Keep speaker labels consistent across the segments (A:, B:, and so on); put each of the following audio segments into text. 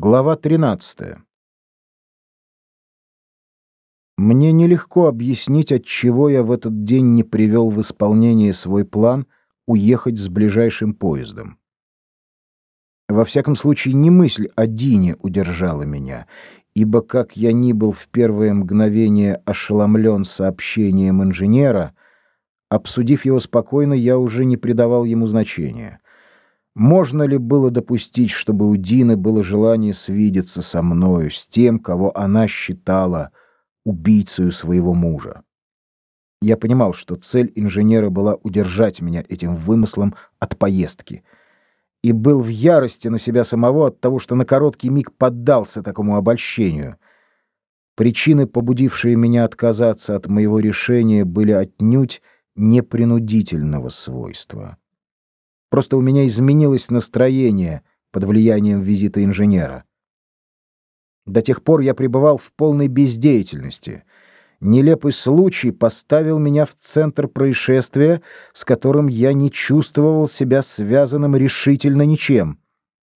A: Глава 13. Мне нелегко объяснить, от чего я в этот день не привел в исполнение свой план уехать с ближайшим поездом. Во всяком случае, не мысль о Дине удержала меня, ибо как я ни был в первое мгновение ошеломлен сообщением инженера, обсудив его спокойно, я уже не придавал ему значения. Можно ли было допустить, чтобы у Дины было желание свидеться со мною, с тем, кого она считала убийцей своего мужа? Я понимал, что цель инженера была удержать меня этим вымыслом от поездки, и был в ярости на себя самого от того, что на короткий миг поддался такому обольщению. Причины, побудившие меня отказаться от моего решения, были отнюдь непринудительного свойства. Просто у меня изменилось настроение под влиянием визита инженера. До тех пор я пребывал в полной бездеятельности. Нелепый случай поставил меня в центр происшествия, с которым я не чувствовал себя связанным решительно ничем.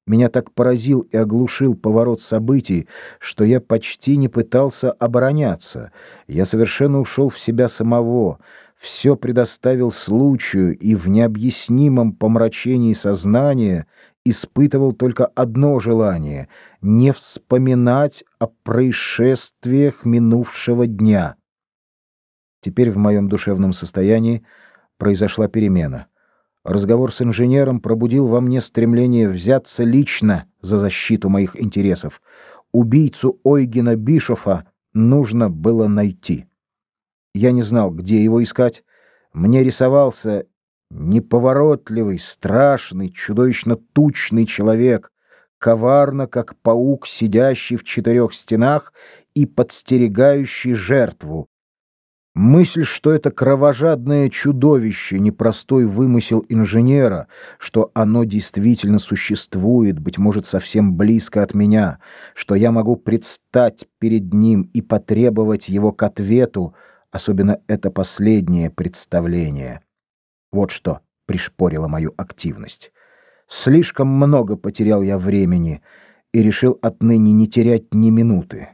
A: Меня так поразил и оглушил поворот событий, что я почти не пытался обороняться. Я совершенно ушел в себя самого, все предоставил случаю и в необъяснимом помрачении сознания испытывал только одно желание — не вспоминать о происшествиях минувшего дня. Теперь в моем душевном состоянии произошла перемена. Разговор с инженером пробудил во мне стремление взяться лично за защиту моих интересов. Убийцу Ойгена Бишофа нужно было найти. Я не знал, где его искать. Мне рисовался неповоротливый, страшный, чудовищно тучный человек, коварно, как паук, сидящий в четырех стенах и подстерегающий жертву. Мысль, что это кровожадное чудовище, непростой вымысел инженера, что оно действительно существует, быть может, совсем близко от меня, что я могу предстать перед ним и потребовать его к ответу, особенно это последнее представление. Вот что пришпорило мою активность. Слишком много потерял я времени и решил отныне не терять ни минуты.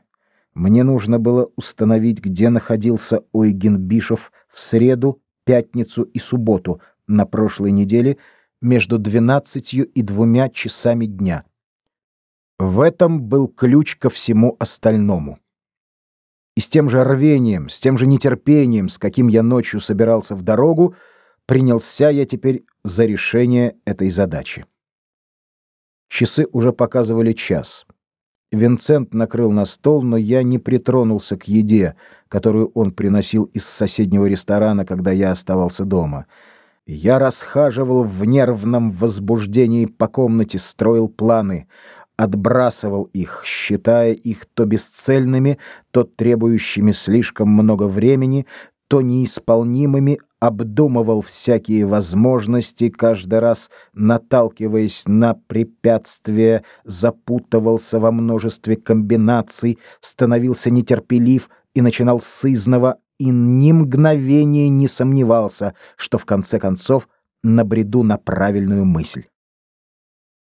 A: Мне нужно было установить, где находился Ойген Бишов в среду, пятницу и субботу на прошлой неделе между двенадцатью и двумя часами дня. В этом был ключ ко всему остальному. И с тем же рвением, с тем же нетерпением, с каким я ночью собирался в дорогу, принялся я теперь за решение этой задачи. Часы уже показывали час. Винцент накрыл на стол, но я не притронулся к еде, которую он приносил из соседнего ресторана, когда я оставался дома. Я расхаживал в нервном возбуждении по комнате, строил планы, отбрасывал их, считая их то бесцельными, то требующими слишком много времени, то неисполнимыми, обдумывал всякие возможности, каждый раз наталкиваясь на препятствия, запутывался во множестве комбинаций, становился нетерпелив и начинал сызново и ни мгновения не сомневался, что в конце концов набреду на правильную мысль.